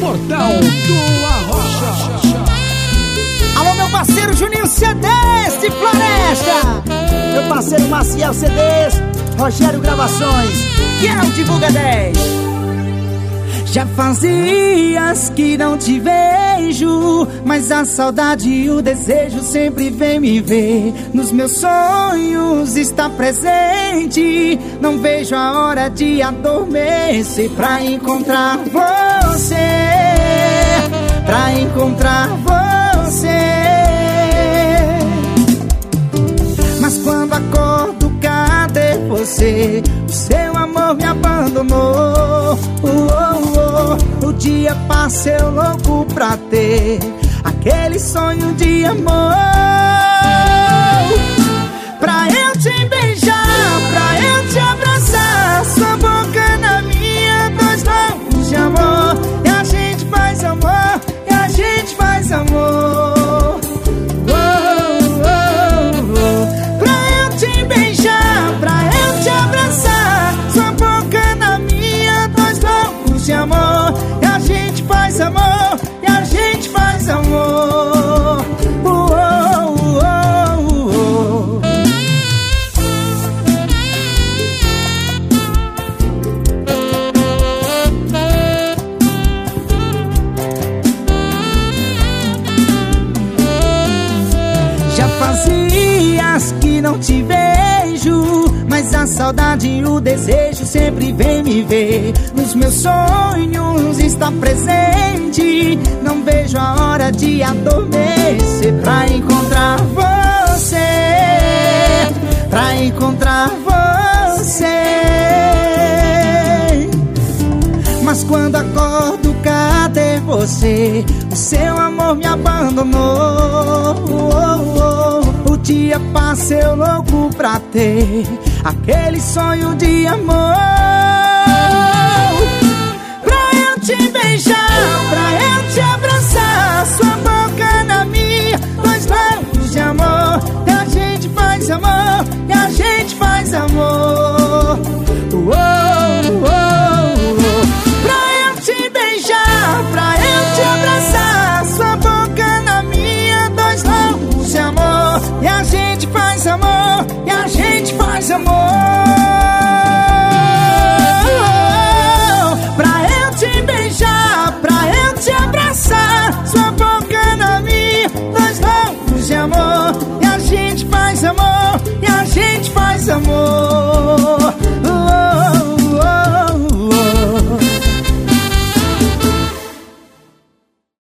Portal do Arrocha. Alô, meu parceiro Juninho CDs de Floresta. Meu parceiro Maciel CDs, Rogério Gravações, que é o Divulga 10. Já fazias que não te vejo, mas a saudade e o desejo sempre vem me ver. Nos meus sonhos está presente, não vejo a hora de adormecer pra encontrar você, pra encontrar você. Mas quando acordo, cadê você? O seu amor me abandonou. Dia passa eu louco pra ter aquele sonho de amor. Fazias que não te vejo, mas a saudade e o desejo sempre vem me ver. Nos meus sonhos está presente, não vejo a hora de adormecer pra encontrar você, pra encontrar você. Mas quando acordo, cadê você? O seu amor me abandonou. Dia passa eu louco pra ter aquele sonho de amor. Pra eu te beijar, pra eu mais amor. Pra eu te beijar, pra eu te abraçar, sua boca na minha, nós loucos de amor. E a gente faz amor, e a gente faz amor.